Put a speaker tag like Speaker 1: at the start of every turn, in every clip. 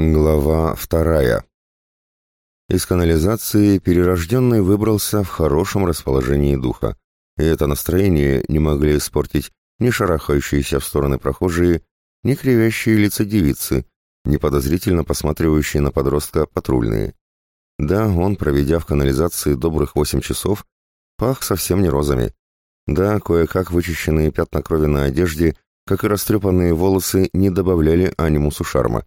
Speaker 1: Глава вторая. Из канализации перерожденный выбрался в хорошем расположении духа, и это настроение не могли испортить ни шарахающиеся в стороны прохожие, ни кривящие лица девицы, ни подозрительно посматривающие на подростка патрульные. Да, он, проведя в канализации добрых восемь часов, пах совсем не розами. Да, кое-как вычищенные пятна крови на одежде, как и растрепанные волосы, не добавляли анимусу шарма.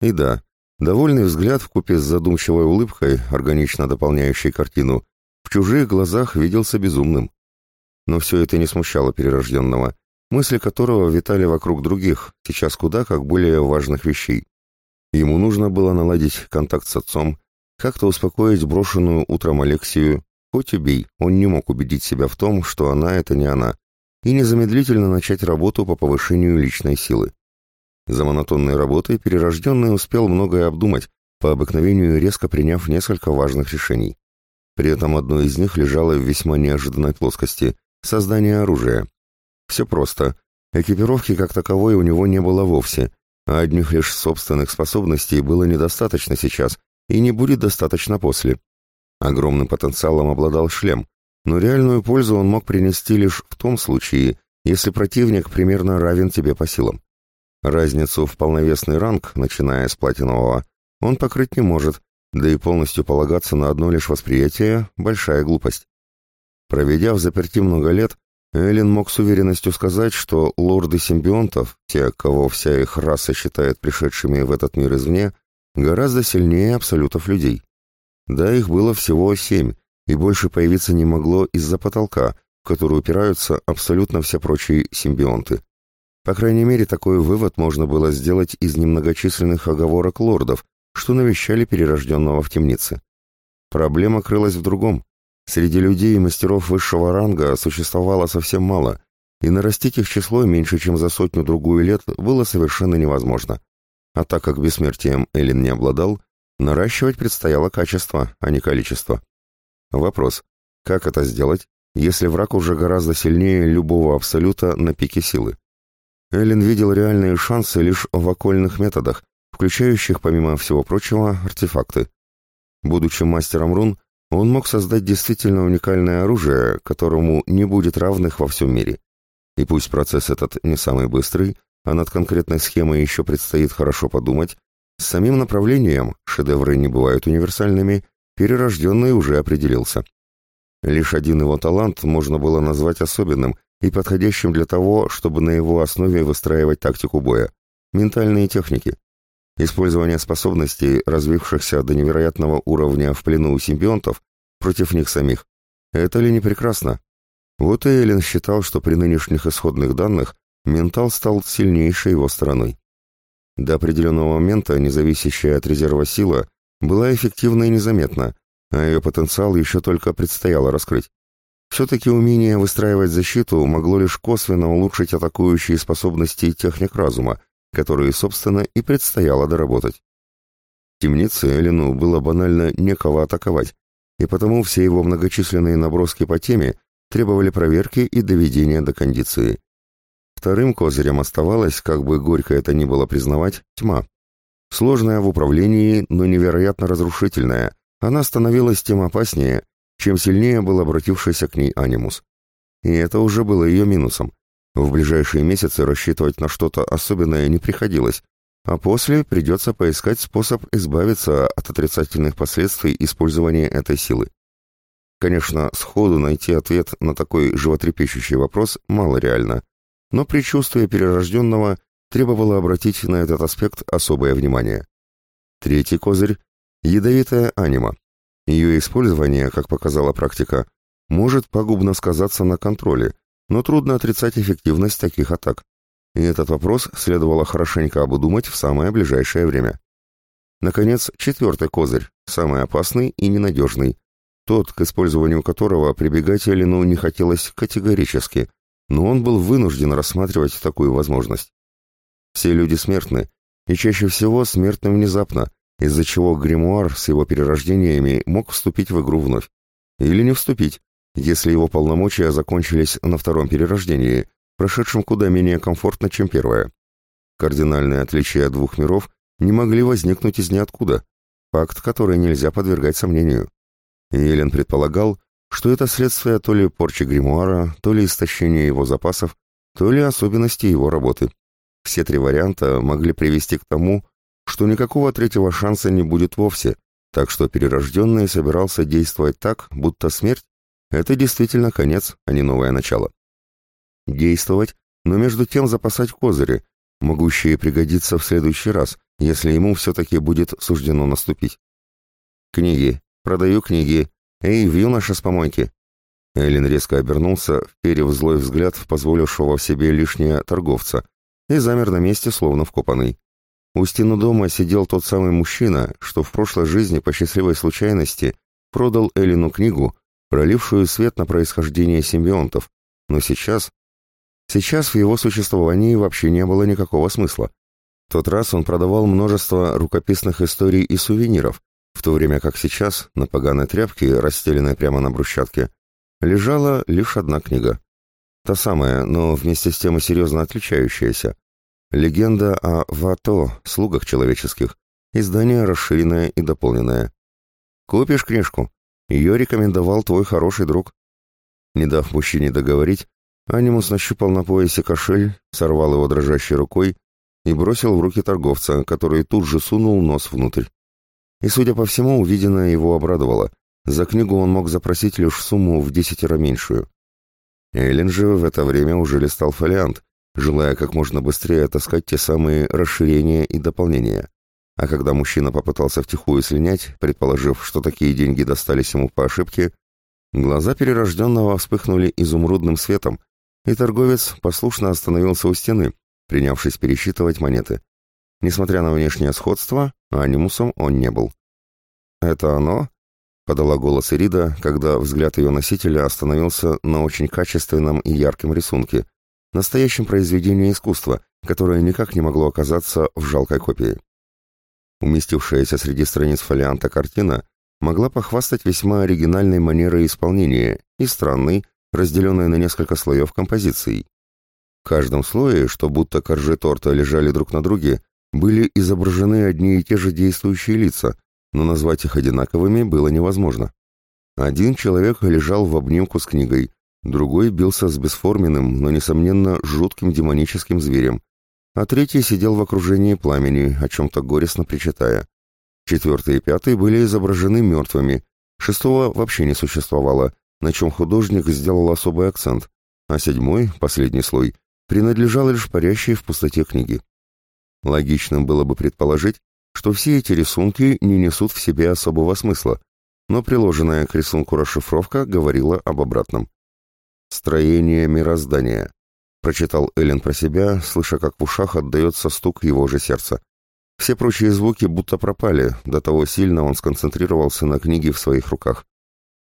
Speaker 1: И да, довольный взгляд вкупе с задумчивой улыбкой, органично дополняющей картину, в чужих глазах виделся безумным. Но все это не смущало перерожденного, мысли которого витали вокруг других, сейчас куда как более важных вещей. Ему нужно было наладить контакт с отцом, как-то успокоить брошенную утром Алексию, хоть убей, он не мог убедить себя в том, что она — это не она, и незамедлительно начать работу по повышению личной силы. За монотонной работой перерожденный успел многое обдумать, по обыкновению резко приняв несколько важных решений. При этом одно из них лежало в весьма неожиданной плоскости – создание оружия. Все просто. Экипировки как таковой у него не было вовсе, а одних лишь собственных способностей было недостаточно сейчас и не будет достаточно после. Огромным потенциалом обладал шлем, но реальную пользу он мог принести лишь в том случае, если противник примерно равен тебе по силам. Разницу в полновесный ранг, начиная с платинового, он покрыть не может, да и полностью полагаться на одно лишь восприятие – большая глупость. Проведя в заперти много лет, Эллен мог с уверенностью сказать, что лорды симбионтов, те, кого вся их раса считает пришедшими в этот мир извне, гораздо сильнее абсолютов людей. Да, их было всего семь, и больше появиться не могло из-за потолка, в который упираются абсолютно все прочие симбионты. По крайней мере, такой вывод можно было сделать из немногочисленных оговорок лордов, что навещали перерожденного в темнице. Проблема крылась в другом. Среди людей и мастеров высшего ранга существовало совсем мало, и нарастить их число меньше, чем за сотню-другую лет, было совершенно невозможно. А так как бессмертием Эллен не обладал, наращивать предстояло качество, а не количество. Вопрос, как это сделать, если враг уже гораздо сильнее любого абсолюта на пике силы? Эллен видел реальные шансы лишь в окольных методах, включающих, помимо всего прочего, артефакты. Будучи мастером рун, он мог создать действительно уникальное оружие, которому не будет равных во всем мире. И пусть процесс этот не самый быстрый, а над конкретной схемой еще предстоит хорошо подумать, с самим направлением, шедевры не бывают универсальными, перерожденный уже определился. Лишь один его талант можно было назвать особенным и подходящим для того, чтобы на его основе выстраивать тактику боя. Ментальные техники. Использование способностей, развившихся до невероятного уровня в плену у симбионтов, против них самих. Это ли не прекрасно? Вот и Эллен считал, что при нынешних исходных данных ментал стал сильнейшей его стороной. До определенного момента независящая от резерва сила была эффективна и незаметна, а ее потенциал еще только предстояло раскрыть. Все-таки умение выстраивать защиту могло лишь косвенно улучшить атакующие способности техник разума, которые, собственно, и предстояло доработать. В темнице Эллину было банально некого атаковать, и потому все его многочисленные наброски по теме требовали проверки и доведения до кондиции. Вторым козырем оставалось, как бы горько это ни было признавать, тьма. Сложная в управлении, но невероятно разрушительная, она становилась тем опаснее, чем сильнее был обратившийся к ней анимус. И это уже было ее минусом. В ближайшие месяцы рассчитывать на что-то особенное не приходилось, а после придется поискать способ избавиться от отрицательных последствий использования этой силы. Конечно, сходу найти ответ на такой животрепещущий вопрос мало реально, но предчувствие перерожденного требовало обратить на этот аспект особое внимание. Третий козырь – ядовитая анима, ее использование, как показала практика, может пагубно сказаться на контроле, но трудно отрицать эффективность таких атак. И этот вопрос следовало хорошенько обдумать в самое ближайшее время. Наконец, четвертый козырь, самый опасный и ненадежный, тот, к использованию которого прибегать Эллину не хотелось категорически, но он был вынужден рассматривать такую возможность. Все люди смертны, и чаще всего смертны внезапно, из-за чего гримуар с его перерождениями мог вступить в игру вновь. Или не вступить, если его полномочия закончились на втором перерождении, прошедшем куда менее комфортно, чем первое. Кардинальное отличие двух миров не могли возникнуть из ниоткуда, факт, который нельзя подвергать сомнению. Елен предполагал, что это следствие то ли порчи гримуара, то ли истощения его запасов, то ли особенности его работы. Все три варианта могли привести к тому, что никакого третьего шанса не будет вовсе, так что перерожденный собирался действовать так, будто смерть — это действительно конец, а не новое начало. Действовать, но между тем запасать козыри, могущие пригодиться в следующий раз, если ему все-таки будет суждено наступить. «Книги. Продаю книги. Эй, юноша с помойки!» Эллен резко обернулся, вперев злой взгляд в позволившего в себе лишнее торговца, и замер на месте, словно вкопанный. У стены дома сидел тот самый мужчина, что в прошлой жизни по счастливой случайности продал Эллину книгу, пролившую свет на происхождение симбионтов, но сейчас... Сейчас в его существовании вообще не было никакого смысла. В тот раз он продавал множество рукописных историй и сувениров, в то время как сейчас, на поганой тряпке, расстеленной прямо на брусчатке, лежала лишь одна книга. Та самая, но вместе с тем и серьезно отличающаяся. Легенда о Вато, слугах человеческих. Издание расширенное и дополненное. Купишь книжку? Ее рекомендовал твой хороший друг. Не дав мужчине договорить, Анимус нащупал на поясе кошель, сорвал его дрожащей рукой и бросил в руки торговца, который тут же сунул нос внутрь. И, судя по всему, увиденное его обрадовало. За книгу он мог запросить лишь сумму в десятеро меньшую. Эллен же в это время уже листал фолиант, желая как можно быстрее отыскать те самые расширения и дополнения. А когда мужчина попытался втихую слинять, предположив, что такие деньги достались ему по ошибке, глаза перерожденного вспыхнули изумрудным светом, и торговец послушно остановился у стены, принявшись пересчитывать монеты. Несмотря на внешнее сходство, анимусом он не был. «Это оно?» — подала голос Ирида, когда взгляд ее носителя остановился на очень качественном и ярком рисунке — Настоящем произведении искусства, которое никак не могло оказаться в жалкой копии. Уместившаяся среди страниц фолианта картина могла похвастать весьма оригинальной манерой исполнения и странной, разделенной на несколько слоев композицией. В каждом слое, что будто коржи торта лежали друг на друге, были изображены одни и те же действующие лица, но назвать их одинаковыми было невозможно. Один человек лежал в обнимку с книгой, другой бился с бесформенным, но, несомненно, жутким демоническим зверем, а третий сидел в окружении пламени, о чем-то горестно причитая. Четвертый и пятый были изображены мертвыми, шестого вообще не существовало, на чем художник сделал особый акцент, а седьмой, последний слой, принадлежал лишь парящей в пустоте книги. Логичным было бы предположить, что все эти рисунки не несут в себе особого смысла, но приложенная к рисунку расшифровка говорила об обратном. «Строение мироздания», — прочитал Эллен про себя, слыша, как в ушах отдается стук его же сердца. Все прочие звуки будто пропали, до того сильно он сконцентрировался на книге в своих руках.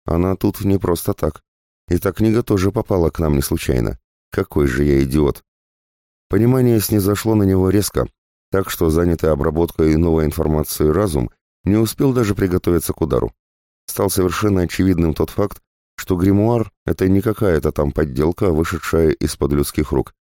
Speaker 1: Она тут не просто так. И та книга тоже попала к нам не случайно. Какой же я идиот. Понимание снизошло на него резко, так что занятый обработкой новой информации разум не успел даже приготовиться к удару. Стал совершенно очевидным тот факт, что гримуар — это не какая-то там подделка, вышедшая из-под людских рук.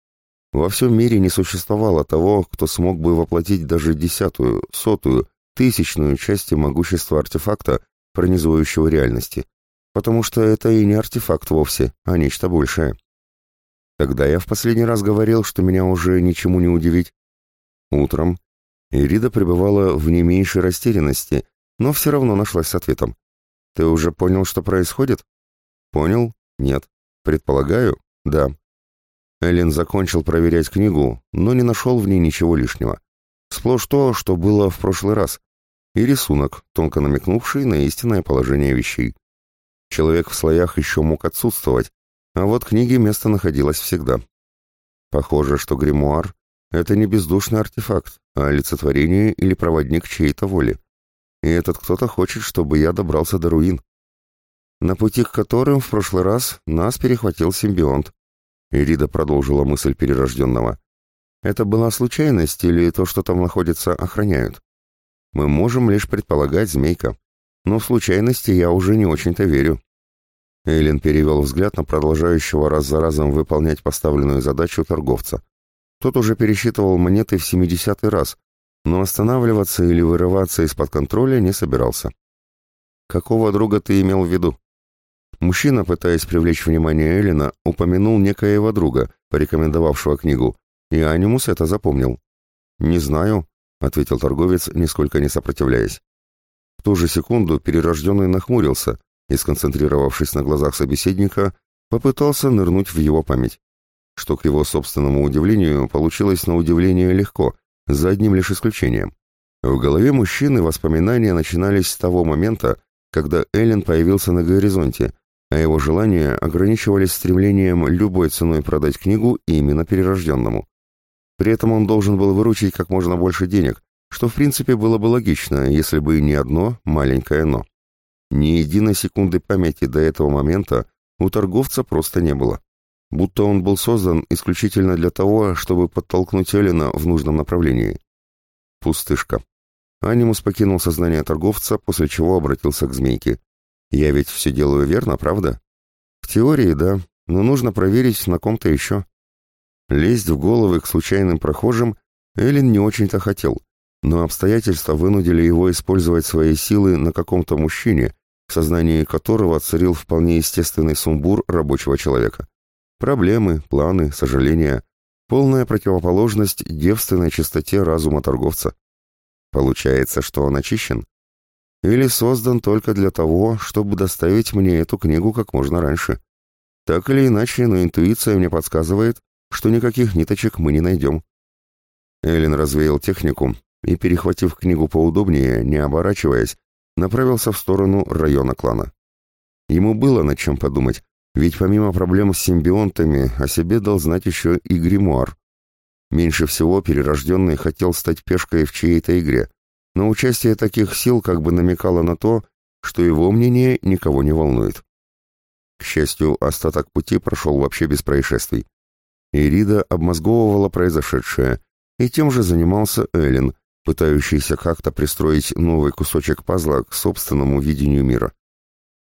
Speaker 1: Во всем мире не существовало того, кто смог бы воплотить даже десятую, сотую, тысячную части могущества артефакта, пронизывающего реальности. Потому что это и не артефакт вовсе, а нечто большее. Когда я в последний раз говорил, что меня уже ничему не удивить? Утром. Ирида пребывала в не меньшей растерянности, но все равно нашлась с ответом. «Ты уже понял, что происходит?» Понял? Нет. Предполагаю? Да. Эллен закончил проверять книгу, но не нашел в ней ничего лишнего. Сплошь то, что было в прошлый раз. И рисунок, тонко намекнувший на истинное положение вещей. Человек в слоях еще мог отсутствовать, а вот книге место находилось всегда. Похоже, что гримуар — это не бездушный артефакт, а олицетворение или проводник чьей-то воли. И этот кто-то хочет, чтобы я добрался до руин на пути к которым в прошлый раз нас перехватил симбионт. Ирида продолжила мысль перерожденного. Это была случайность или то, что там находится, охраняют? Мы можем лишь предполагать змейка, но в случайности я уже не очень-то верю. Эйлин перевел взгляд на продолжающего раз за разом выполнять поставленную задачу торговца. Тот уже пересчитывал монеты в семидесятый раз, но останавливаться или вырываться из-под контроля не собирался. «Какого друга ты имел в виду?» Мужчина, пытаясь привлечь внимание Эллина, упомянул некоего друга, порекомендовавшего книгу, и Анимус это запомнил. «Не знаю», — ответил торговец, нисколько не сопротивляясь. В ту же секунду перерожденный нахмурился и, сконцентрировавшись на глазах собеседника, попытался нырнуть в его память. Что, к его собственному удивлению, получилось на удивление легко, за одним лишь исключением. В голове мужчины воспоминания начинались с того момента, когда Эллен появился на горизонте, а его желания ограничивались стремлением любой ценой продать книгу именно перерожденному. При этом он должен был выручить как можно больше денег, что в принципе было бы логично, если бы не одно маленькое «но». Ни единой секунды памяти до этого момента у торговца просто не было. Будто он был создан исключительно для того, чтобы подтолкнуть Эллина в нужном направлении. Пустышка. Анимус покинул сознание торговца, после чего обратился к змейке. «Я ведь все делаю верно, правда?» «В теории, да, но нужно проверить на ком-то еще». Лезть в головы к случайным прохожим Эллин не очень-то хотел, но обстоятельства вынудили его использовать свои силы на каком-то мужчине, в сознании которого царил вполне естественный сумбур рабочего человека. Проблемы, планы, сожаления, полная противоположность девственной чистоте разума торговца. Получается, что он очищен? Или создан только для того, чтобы доставить мне эту книгу как можно раньше? Так или иначе, но интуиция мне подсказывает, что никаких ниточек мы не найдем. Эллен развеял технику и, перехватив книгу поудобнее, не оборачиваясь, направился в сторону района клана. Ему было над чем подумать, ведь помимо проблем с симбионтами о себе дал знать еще и гримуар. Меньше всего перерожденный хотел стать пешкой в чьей-то игре, но участие таких сил как бы намекало на то, что его мнение никого не волнует. К счастью, остаток пути прошел вообще без происшествий. Ирида обмозговывала произошедшее, и тем же занимался Эллен, пытающийся как-то пристроить новый кусочек пазла к собственному видению мира.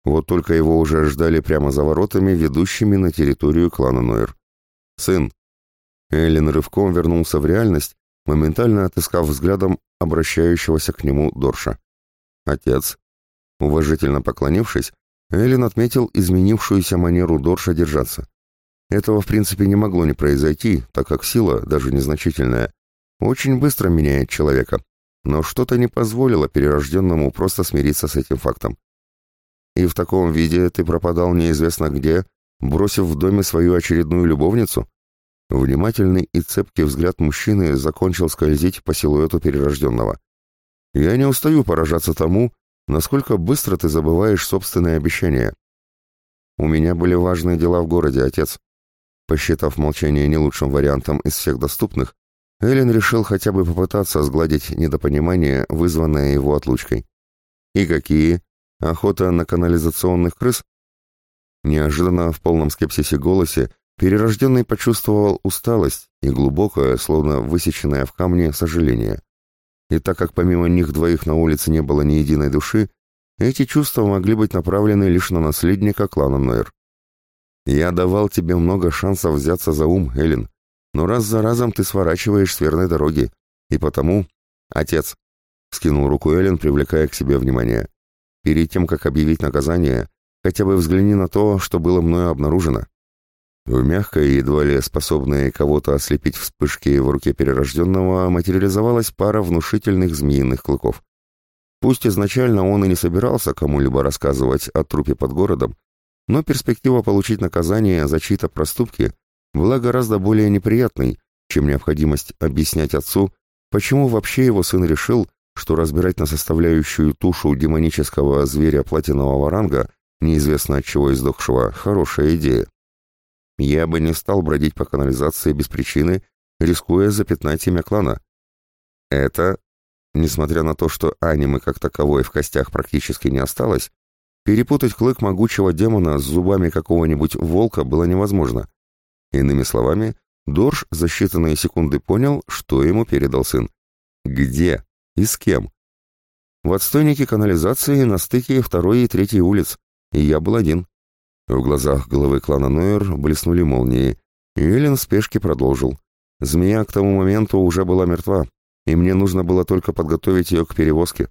Speaker 1: Вот только его уже ждали прямо за воротами, ведущими на территорию клана Нойер. «Сын!» Эллен рывком вернулся в реальность, моментально отыскав взглядом обращающегося к нему Дорша. «Отец!» Уважительно поклонившись, Эллен отметил изменившуюся манеру Дорша держаться. Этого, в принципе, не могло не произойти, так как сила, даже незначительная, очень быстро меняет человека, но что-то не позволило перерожденному просто смириться с этим фактом. И в таком виде ты пропадал неизвестно где, бросив в доме свою очередную любовницу? Внимательный и цепкий взгляд мужчины закончил скользить по силуэту перерожденного. Я не устаю поражаться тому, насколько быстро ты забываешь собственные обещания. У меня были важные дела в городе, отец. Посчитав молчание не лучшим вариантом из всех доступных, Эллен решил хотя бы попытаться сгладить недопонимание, вызванное его отлучкой. «И какие? Охота на канализационных крыс?» Неожиданно в полном скепсисе голосе перерожденный почувствовал усталость и глубокое, словно высеченное в камне, сожаление. И так как помимо них двоих на улице не было ни единой души, эти чувства могли быть направлены лишь на наследника клана Нойер. Я давал тебе много шансов взяться за ум, Эллен, но раз за разом ты сворачиваешь с верной дороги, и потому... Отец, — скинул руку Эллен, привлекая к себе внимание. Перед тем, как объявить наказание, хотя бы взгляни на то, что было мною обнаружено. В мягкой, едва ли способной кого-то ослепить вспышки в руке перерожденного, материализовалась пара внушительных змеиных клыков. Пусть изначально он и не собирался кому-либо рассказывать о трупе под городом, но перспектива получить наказание за чьи-то проступки была гораздо более неприятной, чем необходимость объяснять отцу, почему вообще его сын решил, что разбирать на составляющую тушу демонического зверя платинового ранга, неизвестно от чего издохшего, хорошая идея. Я бы не стал бродить по канализации без причины, рискуя запятнать имя клана. Это, несмотря на то, что анимы как таковой в костях практически не осталось, Перепутать клык могучего демона с зубами какого-нибудь волка было невозможно. Иными словами, Дорж за считанные секунды понял, что ему передал сын. Где и с кем? В отстойнике канализации на стыке второй и третьей улиц, и я был один. В глазах головы клана Нойер блеснули молнии, и Эллен в спешке продолжил. Змея к тому моменту уже была мертва, и мне нужно было только подготовить ее к перевозке,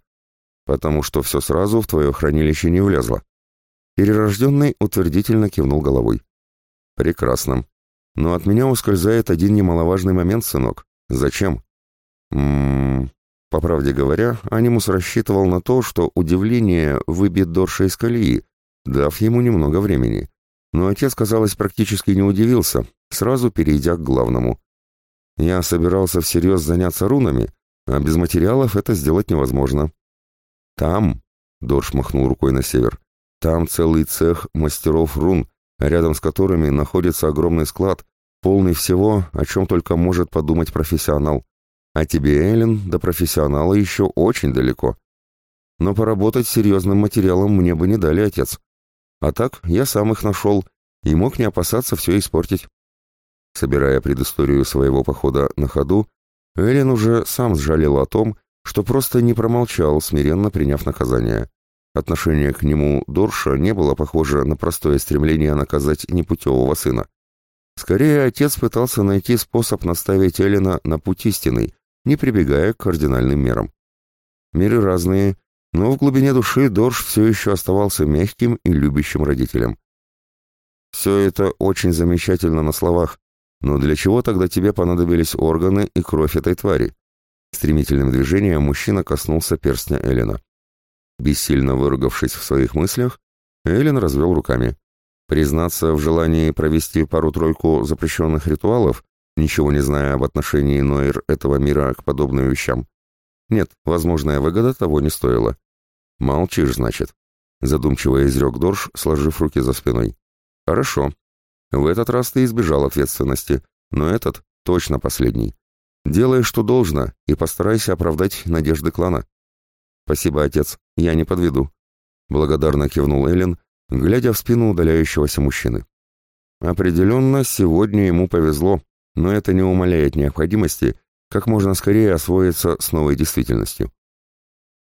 Speaker 1: потому что все сразу в твое хранилище не влезло. Перерожденный утвердительно кивнул головой. Прекрасно. Но от меня ускользает один немаловажный момент, сынок. Зачем? Ммм... По правде говоря, Анимус рассчитывал на то, что удивление выбит Дорша из колеи, дав ему немного времени. Но отец, казалось, практически не удивился, сразу перейдя к главному. Я собирался всерьез заняться рунами, а без материалов это сделать невозможно. Там, Дорш махнул рукой на север, там целый цех мастеров рун, рядом с которыми находится огромный склад, полный всего, о чем только может подумать профессионал. А тебе, Эллен, до профессионала еще очень далеко. Но поработать серьезным материалом мне бы не дали, отец. А так я сам их нашел и мог не опасаться все испортить. Собирая предысторию своего похода на ходу, Эллен уже сам сжалел о том, что просто не промолчал, смиренно приняв наказание. Отношение к нему Дорша не было похоже на простое стремление наказать непутевого сына. Скорее, отец пытался найти способ наставить Эллина на путь истинный, не прибегая к кардинальным мерам. Миры разные, но в глубине души Дорш все еще оставался мягким и любящим родителем. Все это очень замечательно на словах, но для чего тогда тебе понадобились органы и кровь этой твари? Стремительным движением мужчина коснулся перстня Эллина. Бессильно выругавшись в своих мыслях, Эллен развел руками. Признаться в желании провести пару-тройку запрещенных ритуалов, ничего не зная об отношении Нойр этого мира к подобным вещам. Нет, возможная выгода того не стоила. «Молчишь, значит», — задумчиво изрек Дорж, сложив руки за спиной. «Хорошо. В этот раз ты избежал ответственности, но этот точно последний. Делай, что должно, и постарайся оправдать надежды клана». «Спасибо, отец, я не подведу», — благодарно кивнул Эллен, глядя в спину удаляющегося мужчины. Определенно, сегодня ему повезло, но это не умаляет необходимости как можно скорее освоиться с новой действительностью.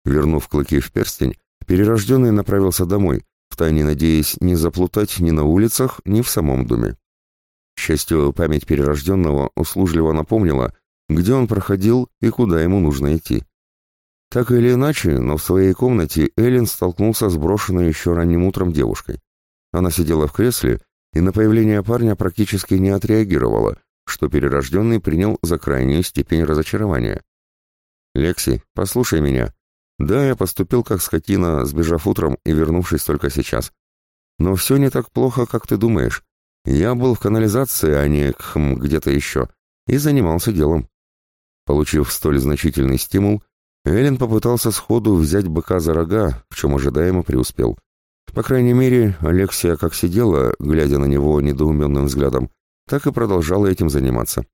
Speaker 1: Вернув клыки в перстень, перерожденный направился домой, втайне надеясь не заплутать ни на улицах, ни в самом доме. К счастью, память перерожденного услужливо напомнила, где он проходил и куда ему нужно идти. Так или иначе, но в своей комнате Эллен столкнулся с брошенной еще ранним утром девушкой. Она сидела в кресле и на появление парня практически не отреагировала, что перерожденный принял за крайнюю степень разочарования. «Лекси, послушай меня. Да, я поступил как скотина, сбежав утром и вернувшись только сейчас. Но все не так плохо, как ты думаешь. Я был в канализации, а не хм, где-то еще, и занимался делом». Получив столь значительный стимул, Эллен попытался сходу взять быка за рога, в чем ожидаемо преуспел. По крайней мере, Алексия как сидела, глядя на него недоуменным взглядом, так и продолжала этим заниматься.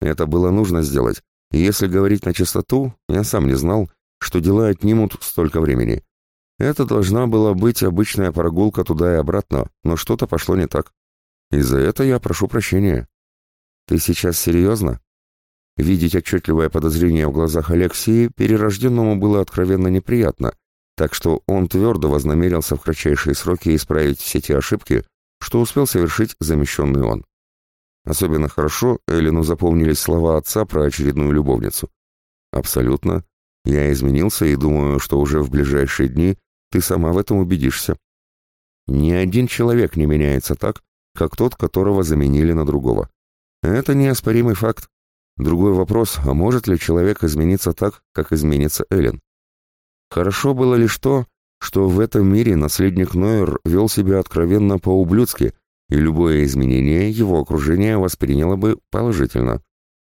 Speaker 1: Это было нужно сделать, если говорить на чистоту, я сам не знал, что дела отнимут столько времени. Это должна была быть обычная прогулка туда и обратно, но что-то пошло не так. И за это я прошу прощения. Ты сейчас серьезно? Видеть отчетливое подозрение в глазах Алексея перерожденному было откровенно неприятно, так что он твердо вознамерился в кратчайшие сроки исправить все те ошибки, что успел совершить замещенный он. Особенно хорошо Эллину запомнились слова отца про очередную любовницу. «Абсолютно. Я изменился и думаю, что уже в ближайшие дни ты сама в этом убедишься. Ни один человек не меняется так, как тот, которого заменили на другого. Это неоспоримый факт. Другой вопрос, а может ли человек измениться так, как изменится Эллен? Хорошо было лишь то, что в этом мире наследник Нойер вел себя откровенно по-ублюдски, и любое изменение его окружения восприняло бы положительно.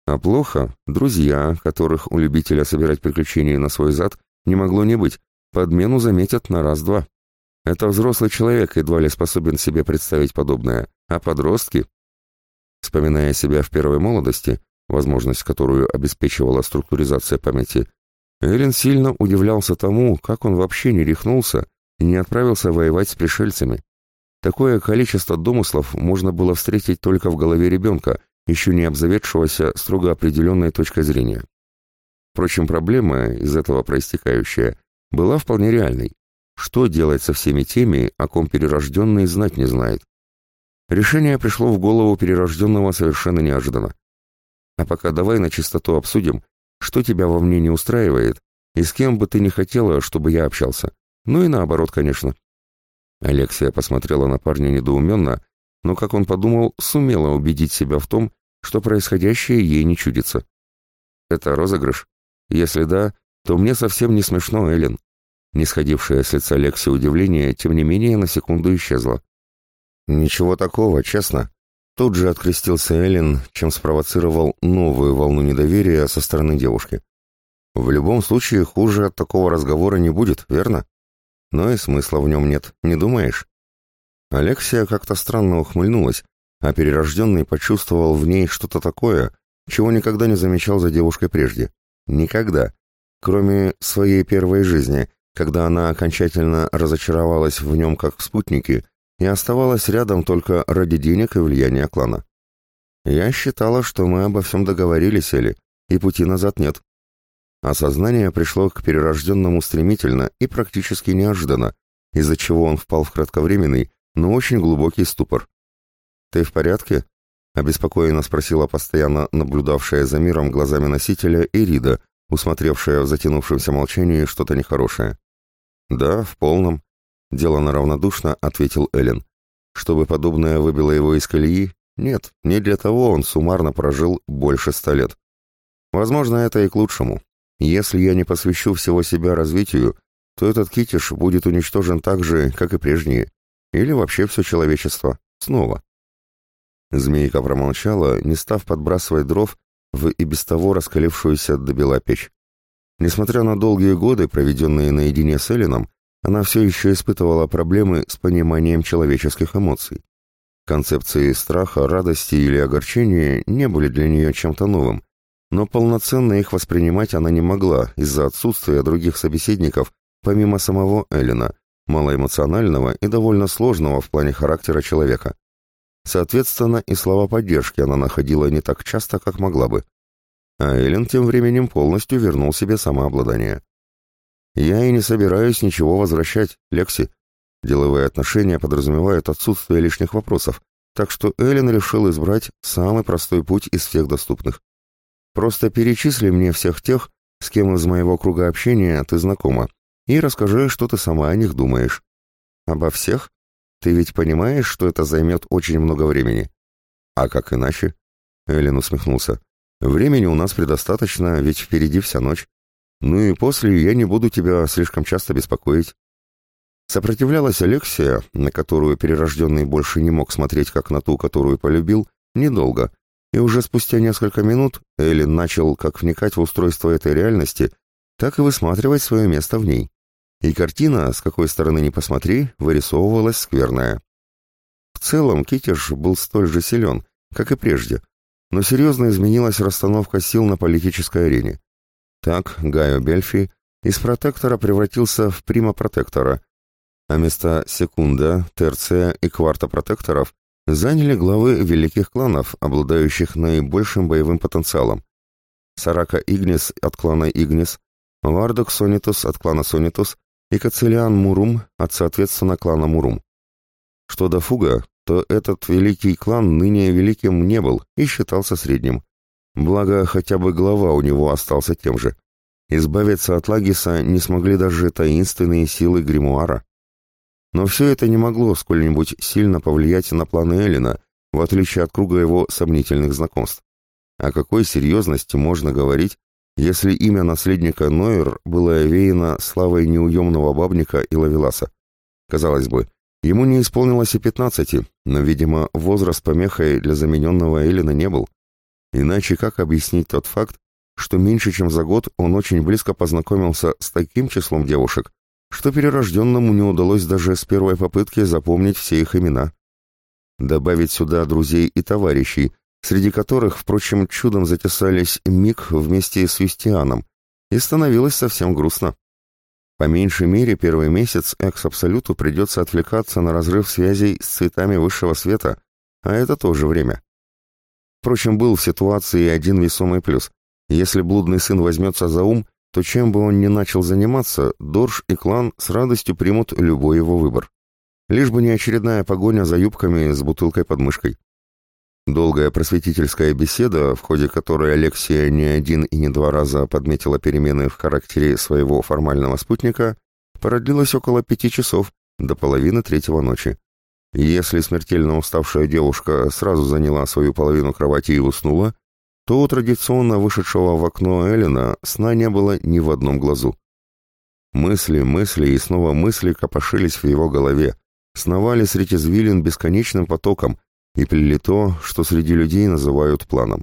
Speaker 1: А плохо, друзья, которых у любителя собирать приключения на свой зад, не могло не быть, подмену заметят на раз-два. Это взрослый человек едва ли способен себе представить подобное, а подростки... Вспоминая себя в первой молодости, возможность которую обеспечивала структуризация памяти, Эллен сильно удивлялся тому, как он вообще не рехнулся и не отправился воевать с пришельцами. Такое количество домыслов можно было встретить только в голове ребенка, еще не обзаведшегося строго определенной точкой зрения. Впрочем, проблема, из этого проистекающая, была вполне реальной. Что делать со всеми теми, о ком перерожденный знать не знает? Решение пришло в голову перерожденного совершенно неожиданно. А пока давай на чистоту обсудим, что тебя во мне не устраивает, и с кем бы ты не хотела, чтобы я общался. Ну и наоборот, конечно. Алексия посмотрела на парня недоуменно, но, как он подумал, сумела убедить себя в том, что происходящее ей не чудится. «Это розыгрыш? Если да, то мне совсем не смешно, Эллен». Не с лица Лекси удивление, тем не менее, на секунду исчезло. «Ничего такого, честно». Тут же открестился Эллен, чем спровоцировал новую волну недоверия со стороны девушки. «В любом случае, хуже от такого разговора не будет, верно? Но и смысла в нем нет, не думаешь?» Алексия как-то странно ухмыльнулась, а перерожденный почувствовал в ней что-то такое, чего никогда не замечал за девушкой прежде. Никогда. Кроме своей первой жизни, когда она окончательно разочаровалась в нем как в спутнике и оставалась рядом только ради денег и влияния клана. Я считала, что мы обо всем договорились, Эли, и пути назад нет. Осознание пришло к перерожденному стремительно и практически неожиданно, из-за чего он впал в кратковременный, но очень глубокий ступор. «Ты в порядке?» — обеспокоенно спросила постоянно наблюдавшая за миром глазами носителя Ирида, усмотревшая в затянувшемся молчании что-то нехорошее. «Да, в полном», — делано равнодушно ответил Эллен. «Чтобы подобное выбило его из колеи? Нет, не для того он суммарно прожил больше ста лет. Возможно, это и к лучшему. Если я не посвящу всего себя развитию, то этот китиш будет уничтожен так же, как и прежние. Или вообще все человечество. Снова. Змейка промолчала, не став подбрасывать дров в и без того раскалившуюся до бела печь. Несмотря на долгие годы, проведенные наедине с Эллином, она все еще испытывала проблемы с пониманием человеческих эмоций. Концепции страха, радости или огорчения не были для нее чем-то новым, но полноценно их воспринимать она не могла из-за отсутствия других собеседников, помимо самого Эллина, малоэмоционального и довольно сложного в плане характера человека. Соответственно, и слова поддержки она находила не так часто, как могла бы. А Эллен тем временем полностью вернул себе самообладание. «Я и не собираюсь ничего возвращать, Лекси. Деловые отношения подразумевают отсутствие лишних вопросов, так что Эллен решил избрать самый простой путь из всех доступных. Просто перечисли мне всех тех, с кем из моего круга общения ты знакома, и расскажи, что ты сама о них думаешь. Обо всех? Ты ведь понимаешь, что это займет очень много времени? А как иначе? Эллен усмехнулся. Времени у нас предостаточно, ведь впереди вся ночь. Ну и после я не буду тебя слишком часто беспокоить. Сопротивлялась Алексия, на которую перерожденный больше не мог смотреть, как на ту, которую полюбил, недолго, и уже спустя несколько минут Эллен начал как вникать в устройство этой реальности, так и высматривать свое место в ней. И картина, с какой стороны ни посмотри, вырисовывалась скверная. В целом Китиш был столь же силен, как и прежде, но серьезно изменилась расстановка сил на политической арене. Так Гайо Бельфи из протектора превратился в прима-протектора, а место секунда, терция и кварта протекторов заняли главы великих кланов, обладающих наибольшим боевым потенциалом. Сарака Игнис от клана Игнис, Вардок Сонитус от клана Сонитус и Кацелиан Мурум от, соответственно, клана Мурум. Что до Фуга, то этот великий клан ныне великим не был и считался средним. Благо, хотя бы глава у него остался тем же. Избавиться от Лагиса не смогли даже таинственные силы гримуара. Но все это не могло сколь-нибудь сильно повлиять на планы Эллина, в отличие от круга его сомнительных знакомств. О какой серьезности можно говорить, если имя наследника Нойер было овеяно славой неуемного бабника и лавеласа? Казалось бы, ему не исполнилось и пятнадцати, но, видимо, возраст помехой для замененного Эллина не был. Иначе как объяснить тот факт, что меньше чем за год он очень близко познакомился с таким числом девушек, что перерожденному не удалось даже с первой попытки запомнить все их имена. Добавить сюда друзей и товарищей, среди которых, впрочем, чудом затесались Мик вместе с Юстианом, и становилось совсем грустно. По меньшей мере, первый месяц экс-абсолюту придется отвлекаться на разрыв связей с цветами высшего света, а это тоже время. Впрочем, был в ситуации один весомый плюс. Если блудный сын возьмется за ум, то чем бы он ни начал заниматься, Дорж и клан с радостью примут любой его выбор. Лишь бы не очередная погоня за юбками с бутылкой под мышкой. Долгая просветительская беседа, в ходе которой Алексия не один и не два раза подметила перемены в характере своего формального спутника, продлилась около пяти часов, до половины третьего ночи. Если смертельно уставшая девушка сразу заняла свою половину кровати и уснула, то у традиционно вышедшего в окно Эллина сна не было ни в одном глазу. Мысли, мысли и снова мысли копошились в его голове, сновали среди извилин бесконечным потоком, и плели то, что среди людей называют планом.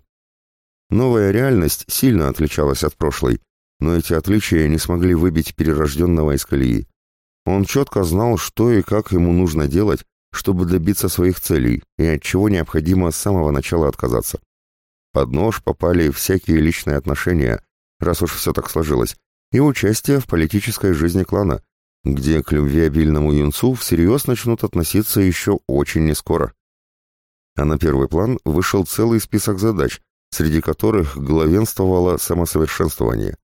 Speaker 1: Новая реальность сильно отличалась от прошлой, но эти отличия не смогли выбить перерожденного из колеи. Он четко знал, что и как ему нужно делать, чтобы добиться своих целей и от чего необходимо с самого начала отказаться. Под нож попали всякие личные отношения, раз уж все так сложилось, и участие в политической жизни клана, где к любвеобильному юнцу всерьез начнут относиться еще очень нескоро а на первый план вышел целый список задач, среди которых главенствовало самосовершенствование.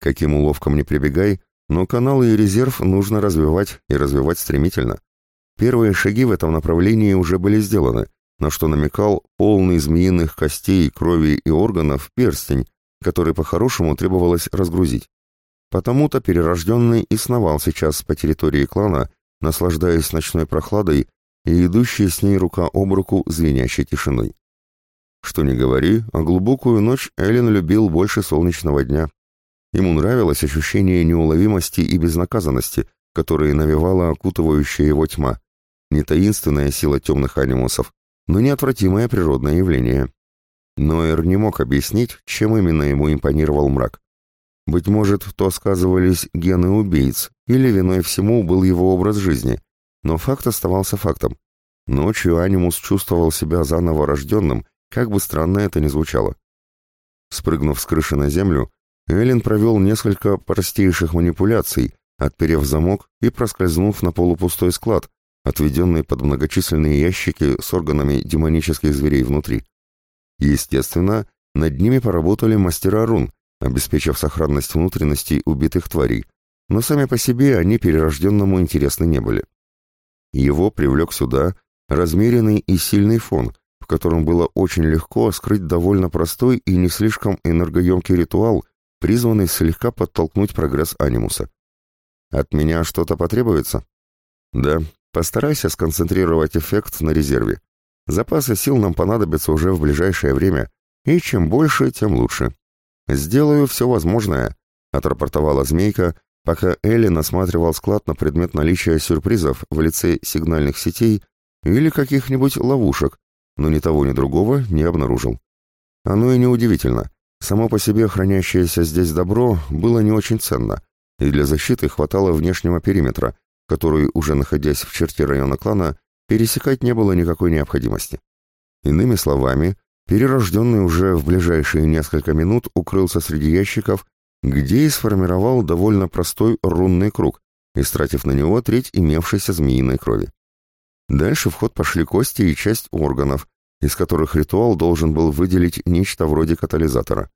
Speaker 1: Каким уловкам не прибегай, но каналы и резерв нужно развивать и развивать стремительно. Первые шаги в этом направлении уже были сделаны, на что намекал полный змеиных костей, крови и органов перстень, который по-хорошему требовалось разгрузить. Потому-то перерожденный и сновал сейчас по территории клана, наслаждаясь ночной прохладой и идущие с ней рука об руку звенящей тишиной. Что ни говори, а глубокую ночь Эллен любил больше солнечного дня. Ему нравилось ощущение неуловимости и безнаказанности, которые навевала окутывающая его тьма. Не таинственная сила темных анимусов, но неотвратимое природное явление. Ноэр не мог объяснить, чем именно ему импонировал мрак. Быть может, то сказывались гены убийц, или виной всему был его образ жизни, но факт оставался фактом. Ночью Анимус чувствовал себя заново рожденным, как бы странно это ни звучало. Спрыгнув с крыши на землю, Эллен провел несколько простейших манипуляций, отперев замок и проскользнув на полупустой склад, отведенный под многочисленные ящики с органами демонических зверей внутри. Естественно, над ними поработали мастера рун, обеспечив сохранность внутренностей убитых тварей, но сами по себе они перерожденному интересны не были. Его привлек сюда размеренный и сильный фон, в котором было очень легко скрыть довольно простой и не слишком энергоемкий ритуал, призванный слегка подтолкнуть прогресс анимуса. «От меня что-то потребуется?» «Да, постарайся сконцентрировать эффект на резерве. Запасы сил нам понадобятся уже в ближайшее время, и чем больше, тем лучше. Сделаю все возможное», — отрапортовала змейка, пока Эллен осматривал склад на предмет наличия сюрпризов в лице сигнальных сетей или каких-нибудь ловушек, но ни того, ни другого не обнаружил. Оно и неудивительно. Само по себе хранящееся здесь добро было не очень ценно, и для защиты хватало внешнего периметра, который, уже находясь в черте района клана, пересекать не было никакой необходимости. Иными словами, перерожденный уже в ближайшие несколько минут укрылся среди ящиков где и сформировал довольно простой рунный круг, истратив на него треть имевшейся змеиной крови. Дальше в ход пошли кости и часть органов, из которых ритуал должен был выделить нечто вроде катализатора.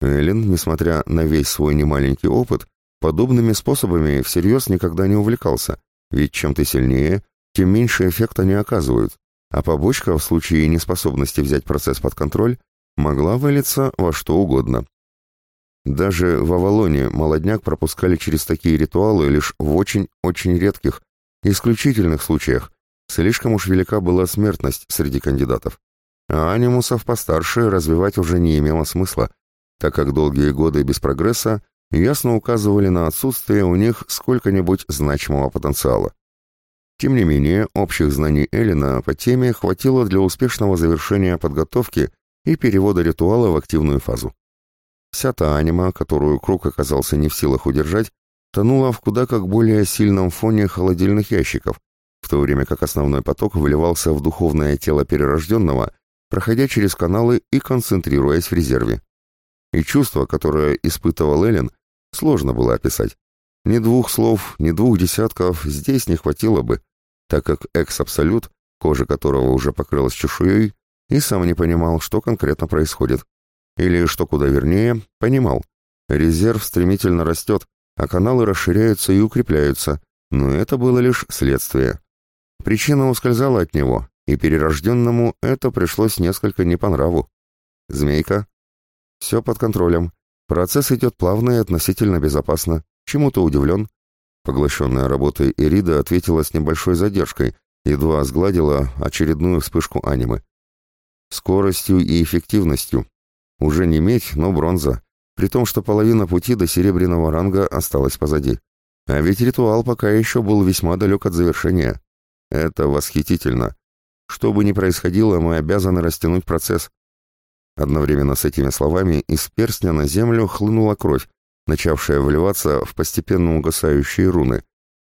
Speaker 1: Эллен, несмотря на весь свой немаленький опыт, подобными способами всерьез никогда не увлекался, ведь чем ты сильнее, тем меньше эффекта они оказывают, а побочка в случае неспособности взять процесс под контроль могла вылиться во что угодно. Даже в Авалоне молодняк пропускали через такие ритуалы лишь в очень-очень редких, исключительных случаях. Слишком уж велика была смертность среди кандидатов. А анимусов постарше развивать уже не имело смысла, так как долгие годы без прогресса ясно указывали на отсутствие у них сколько-нибудь значимого потенциала. Тем не менее, общих знаний Эллина по теме хватило для успешного завершения подготовки и перевода ритуала в активную фазу. Вся та анима, которую круг оказался не в силах удержать, тонула в куда как более сильном фоне холодильных ящиков, в то время как основной поток выливался в духовное тело перерожденного, проходя через каналы и концентрируясь в резерве. И чувство, которое испытывал Эллен, сложно было описать. Ни двух слов, ни двух десятков здесь не хватило бы, так как экс-абсолют, кожа которого уже покрылась чешуей, и сам не понимал, что конкретно происходит. Или, что куда вернее, понимал. Резерв стремительно растет, а каналы расширяются и укрепляются, но это было лишь следствие. Причина ускользала от него, и перерожденному это пришлось несколько не по нраву. «Змейка?» «Все под контролем. Процесс идет плавно и относительно безопасно. Чему ты удивлен?» Поглощенная работой Ирида ответила с небольшой задержкой, едва сгладила очередную вспышку анимы. Скоростью и эффективностью. Уже не медь, но бронза, при том, что половина пути до серебряного ранга осталась позади. А ведь ритуал пока еще был весьма далек от завершения. Это восхитительно. Что бы ни происходило, мы обязаны растянуть процесс. Одновременно с этими словами из перстня на землю хлынула кровь, начавшая вливаться в постепенно угасающие руны,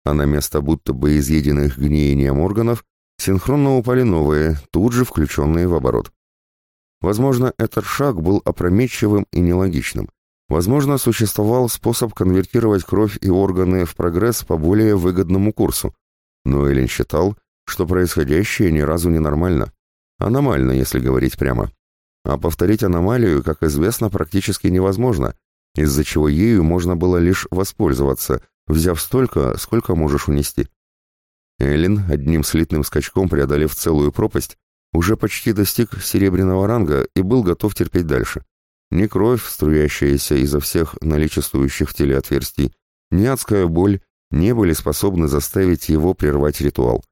Speaker 1: а на место будто бы изъеденных гниением органов синхронно упали новые, тут же включенные в оборот. Возможно, этот шаг был опрометчивым и нелогичным. Возможно, существовал способ конвертировать кровь и органы в прогресс по более выгодному курсу. Но Эллен считал, что происходящее ни разу не нормально. Аномально, если говорить прямо. А повторить аномалию, как известно, практически невозможно, из-за чего ею можно было лишь воспользоваться, взяв столько, сколько можешь унести. Эллен, одним слитным скачком преодолев целую пропасть, уже почти достиг серебряного ранга и был готов терпеть дальше. Ни кровь, струящаяся изо всех наличествующих в теле отверстий, ни адская боль не были способны заставить его прервать ритуал.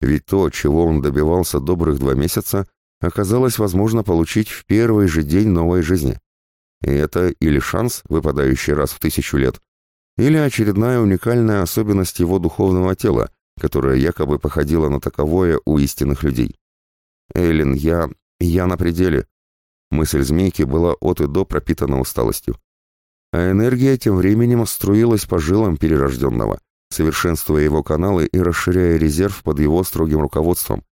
Speaker 1: Ведь то, чего он добивался добрых два месяца, оказалось возможно получить в первый же день новой жизни. И это или шанс, выпадающий раз в тысячу лет, или очередная уникальная особенность его духовного тела, которая якобы походила на таковое у истинных людей. «Эйлин, я... я на пределе». Мысль змейки была от и до пропитана усталостью. А энергия тем временем струилась по жилам перерожденного, совершенствуя его каналы и расширяя резерв под его строгим руководством.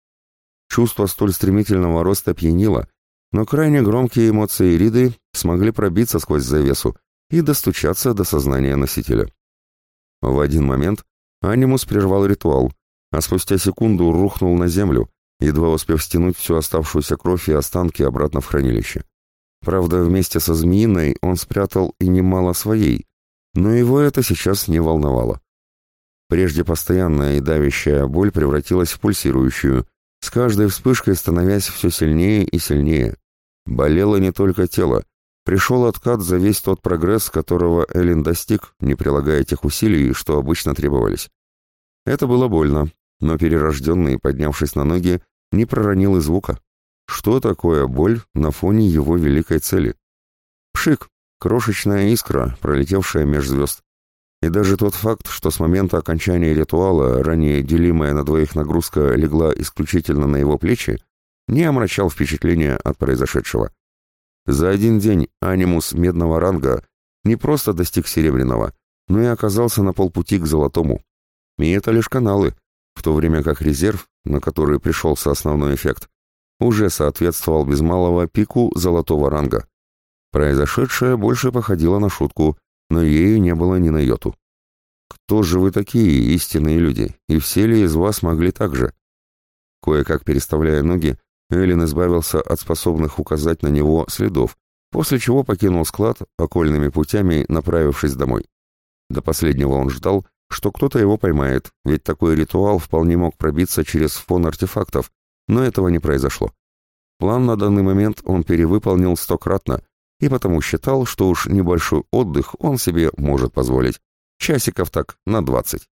Speaker 1: Чувство столь стремительного роста пьянило, но крайне громкие эмоции Риды смогли пробиться сквозь завесу и достучаться до сознания носителя. В один момент Анимус прервал ритуал, а спустя секунду рухнул на землю, едва успев стянуть всю оставшуюся кровь и останки обратно в хранилище. Правда, вместе со змеиной он спрятал и немало своей, но его это сейчас не волновало. Прежде постоянная и давящая боль превратилась в пульсирующую, с каждой вспышкой становясь все сильнее и сильнее. Болело не только тело, пришел откат за весь тот прогресс, которого Эллен достиг, не прилагая тех усилий, что обычно требовались. Это было больно, но перерожденный, поднявшись на ноги, не проронил и звука. Что такое боль на фоне его великой цели? Пшик, крошечная искра, пролетевшая меж звезд. И даже тот факт, что с момента окончания ритуала ранее делимая на двоих нагрузка легла исключительно на его плечи, не омрачал впечатление от произошедшего. За один день анимус медного ранга не просто достиг серебряного, но и оказался на полпути к золотому. И это лишь каналы, то время как резерв, на который пришелся основной эффект, уже соответствовал без малого пику золотого ранга. Произошедшее больше походило на шутку, но ею не было ни на йоту. Кто же вы такие, истинные люди, и все ли из вас могли так же? Кое-как переставляя ноги, Эллен избавился от способных указать на него следов, после чего покинул склад окольными путями, направившись домой. До последнего он ждал, что кто-то его поймает, ведь такой ритуал вполне мог пробиться через фон артефактов, но этого не произошло. План на данный момент он перевыполнил стократно, и потому считал, что уж небольшой отдых он себе может позволить. Часиков так на двадцать.